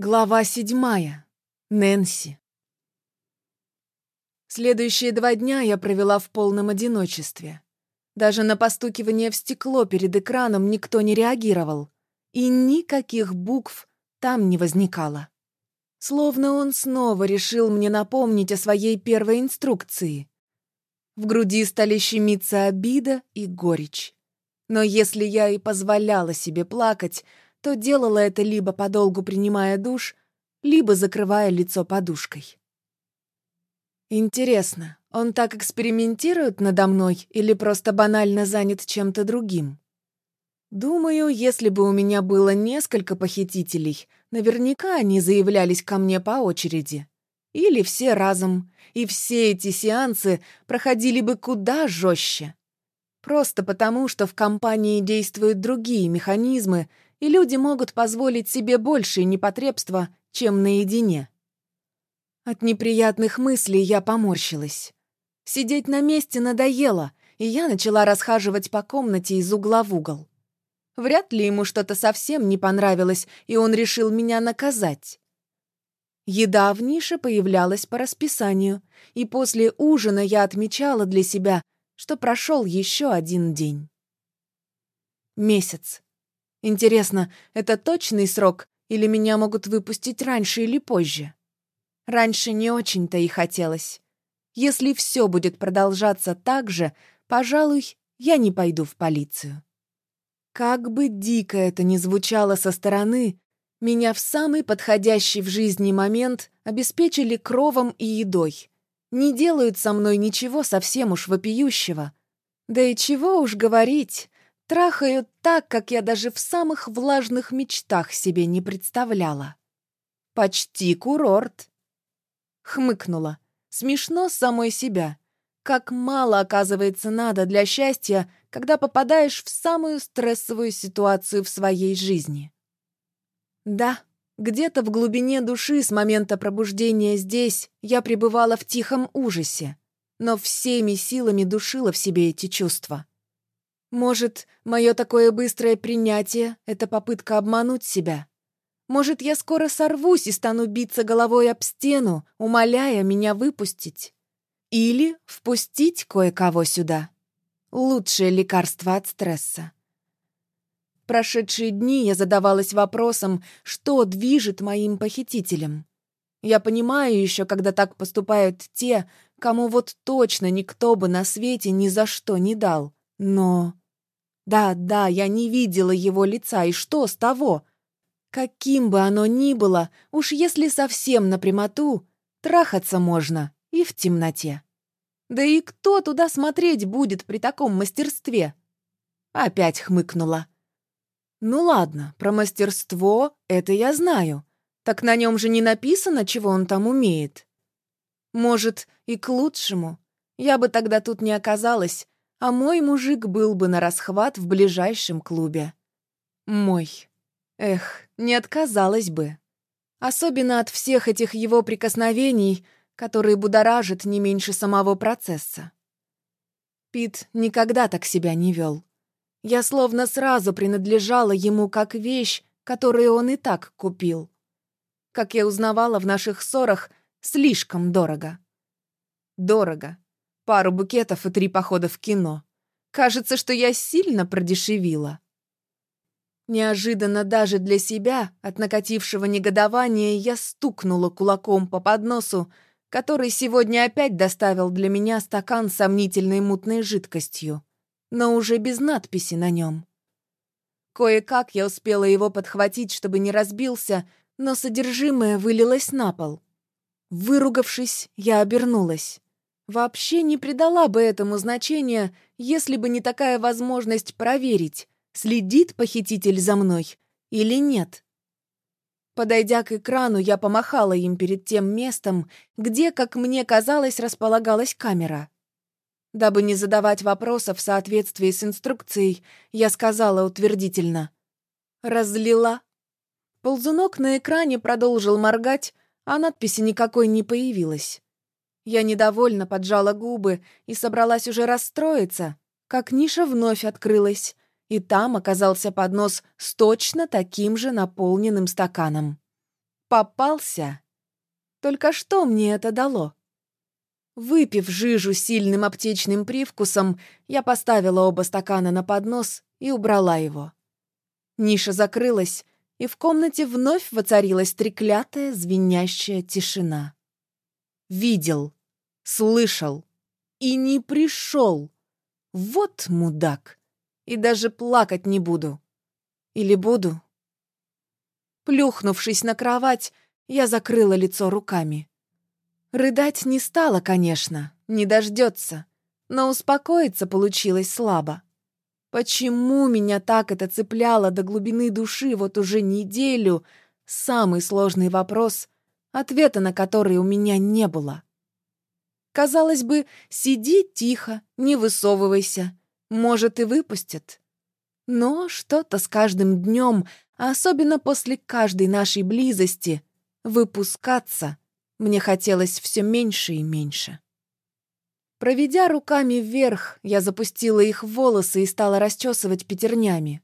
Глава седьмая. Нэнси. Следующие два дня я провела в полном одиночестве. Даже на постукивание в стекло перед экраном никто не реагировал, и никаких букв там не возникало. Словно он снова решил мне напомнить о своей первой инструкции. В груди стали щемиться обида и горечь. Но если я и позволяла себе плакать, то делала это либо подолгу принимая душ, либо закрывая лицо подушкой. Интересно, он так экспериментирует надо мной или просто банально занят чем-то другим? Думаю, если бы у меня было несколько похитителей, наверняка они заявлялись ко мне по очереди. Или все разом, и все эти сеансы проходили бы куда жестче. Просто потому, что в компании действуют другие механизмы, и люди могут позволить себе большие непотребства, чем наедине. От неприятных мыслей я поморщилась. Сидеть на месте надоело, и я начала расхаживать по комнате из угла в угол. Вряд ли ему что-то совсем не понравилось, и он решил меня наказать. Еда в нише появлялась по расписанию, и после ужина я отмечала для себя, что прошел еще один день. Месяц. Интересно, это точный срок или меня могут выпустить раньше или позже? Раньше не очень-то и хотелось. Если все будет продолжаться так же, пожалуй, я не пойду в полицию. Как бы дико это ни звучало со стороны, меня в самый подходящий в жизни момент обеспечили кровом и едой. Не делают со мной ничего совсем уж вопиющего. Да и чего уж говорить, Трахают так, как я даже в самых влажных мечтах себе не представляла. Почти курорт. Хмыкнула. Смешно самой себя. Как мало, оказывается, надо для счастья, когда попадаешь в самую стрессовую ситуацию в своей жизни. Да, где-то в глубине души с момента пробуждения здесь я пребывала в тихом ужасе, но всеми силами душила в себе эти чувства. Может, мое такое быстрое принятие — это попытка обмануть себя? Может, я скоро сорвусь и стану биться головой об стену, умоляя меня выпустить? Или впустить кое-кого сюда? Лучшее лекарство от стресса. Прошедшие дни я задавалась вопросом, что движет моим похитителем. Я понимаю еще, когда так поступают те, кому вот точно никто бы на свете ни за что не дал. Но... Да, да, я не видела его лица, и что с того? Каким бы оно ни было, уж если совсем напрямоту, трахаться можно и в темноте. Да и кто туда смотреть будет при таком мастерстве? Опять хмыкнула. Ну ладно, про мастерство это я знаю. Так на нем же не написано, чего он там умеет. Может, и к лучшему. Я бы тогда тут не оказалась, а мой мужик был бы на расхват в ближайшем клубе. Мой. Эх, не отказалась бы. Особенно от всех этих его прикосновений, которые будоражат не меньше самого процесса. Пит никогда так себя не вел. Я словно сразу принадлежала ему как вещь, которую он и так купил. Как я узнавала в наших ссорах, слишком дорого. Дорого, пару букетов и три похода в кино. Кажется, что я сильно продешевила. Неожиданно даже для себя, от накатившего негодования, я стукнула кулаком по подносу, который сегодня опять доставил для меня стакан с сомнительной мутной жидкостью, но уже без надписи на нем. Кое-как я успела его подхватить, чтобы не разбился, но содержимое вылилось на пол. Выругавшись, я обернулась. Вообще не придала бы этому значения, если бы не такая возможность проверить, следит похититель за мной или нет. Подойдя к экрану, я помахала им перед тем местом, где, как мне казалось, располагалась камера. Дабы не задавать вопросов в соответствии с инструкцией, я сказала утвердительно. «Разлила». Ползунок на экране продолжил моргать, а надписи никакой не появилось. Я недовольно поджала губы и собралась уже расстроиться, как ниша вновь открылась, и там оказался поднос с точно таким же наполненным стаканом. Попался. Только что мне это дало? Выпив жижу сильным аптечным привкусом, я поставила оба стакана на поднос и убрала его. Ниша закрылась, и в комнате вновь воцарилась треклятая звенящая тишина. Видел, слышал и не пришел. Вот мудак. И даже плакать не буду. Или буду? Плюхнувшись на кровать, я закрыла лицо руками. Рыдать не стало, конечно, не дождется, но успокоиться получилось слабо. Почему меня так это цепляло до глубины души вот уже неделю? Самый сложный вопрос, ответа на который у меня не было. Казалось бы, сиди тихо, не высовывайся, может и выпустят. Но что-то с каждым днем, особенно после каждой нашей близости, выпускаться мне хотелось все меньше и меньше. Проведя руками вверх, я запустила их в волосы и стала расчесывать пятернями.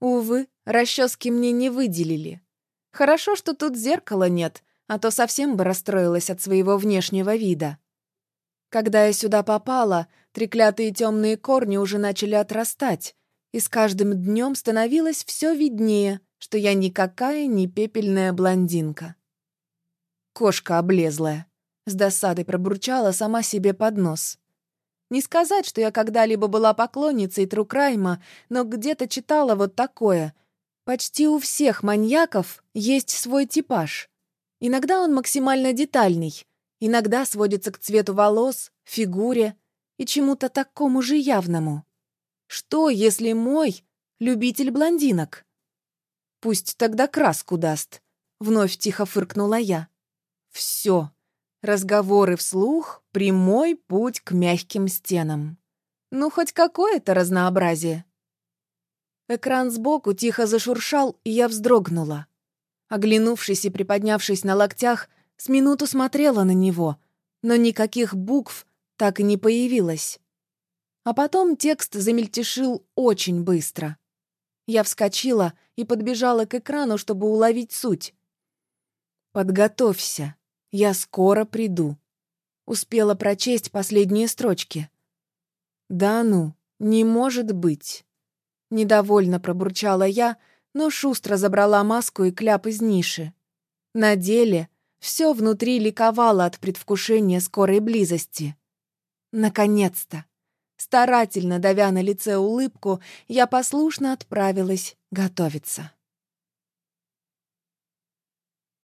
Увы, расчески мне не выделили. Хорошо, что тут зеркала нет, а то совсем бы расстроилась от своего внешнего вида. Когда я сюда попала, треклятые темные корни уже начали отрастать, и с каждым днем становилось все виднее, что я никакая не пепельная блондинка. Кошка облезлая. С досадой пробурчала сама себе под нос. Не сказать, что я когда-либо была поклонницей Трукрайма, но где-то читала вот такое. Почти у всех маньяков есть свой типаж. Иногда он максимально детальный, иногда сводится к цвету волос, фигуре и чему-то такому же явному. Что, если мой любитель блондинок? Пусть тогда краску даст, вновь тихо фыркнула я. Все, Разговоры вслух — прямой путь к мягким стенам. Ну, хоть какое-то разнообразие. Экран сбоку тихо зашуршал, и я вздрогнула. Оглянувшись и приподнявшись на локтях, с минуту смотрела на него, но никаких букв так и не появилось. А потом текст замельтешил очень быстро. Я вскочила и подбежала к экрану, чтобы уловить суть. «Подготовься», «Я скоро приду». Успела прочесть последние строчки. «Да ну, не может быть». Недовольно пробурчала я, но шустро забрала маску и кляп из ниши. На деле все внутри ликовало от предвкушения скорой близости. Наконец-то! Старательно давя на лице улыбку, я послушно отправилась готовиться.